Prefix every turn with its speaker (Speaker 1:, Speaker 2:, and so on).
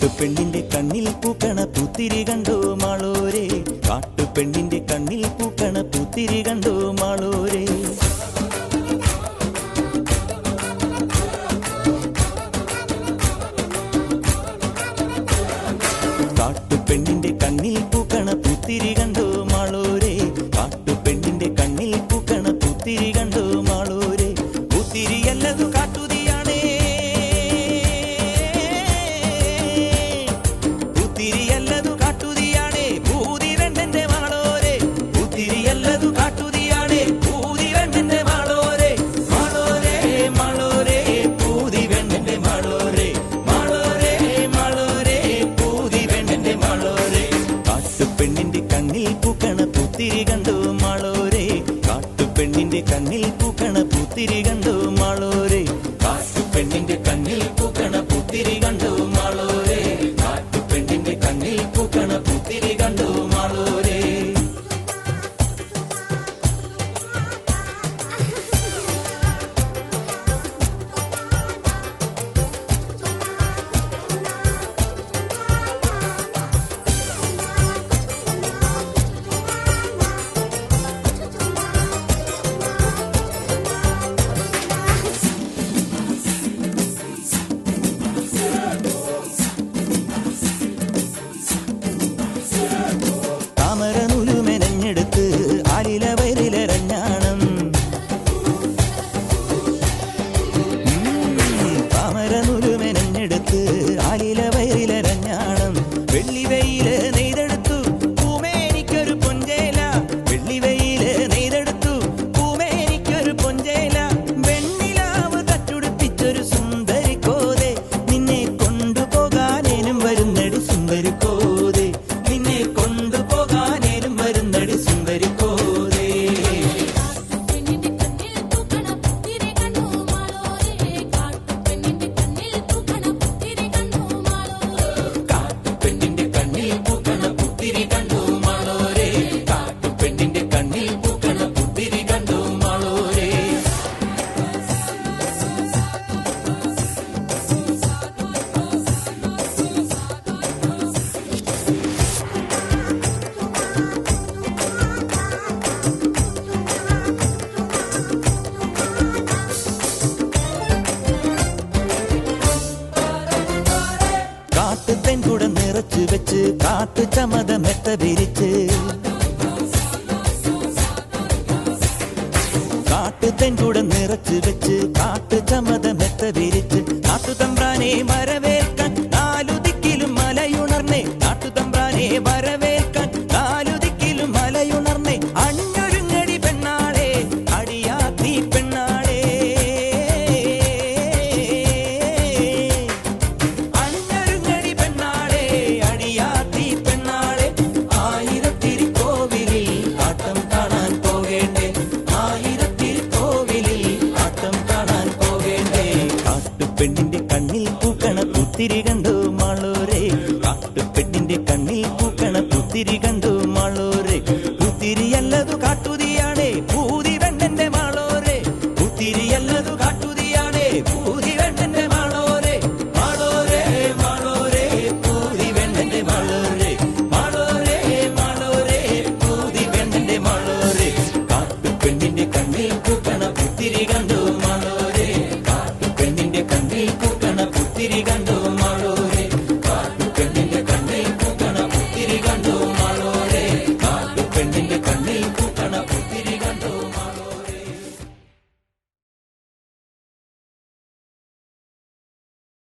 Speaker 1: കാട്ടുപെണ്ണിന്റെ കണ്ണിൽ പൂക്കണ പൂത്തിരി കണ്ടോ മാളൂരെ? കാട്ടുപെണ്ണിന്റെ കണ്ണിൽ പൂക്കണ പൂത്തിരി കണ്ടോ മാളൂരെ? നിന്റെ കണ്ണിൽ പൂക്കണ പൂത്തിരി കണ്ടു മാളോരെ. കാശു പെണ്ണിന്റെ வச்சு வச்சு காட்டு சமத மெத்த விரிச்சு. காட்டு தென்குடன் நிறைச்சு வச்சு காட்டு சமத மெத்த விரிச்சு. காட்டு தம்பானே மர ತಿರುಗ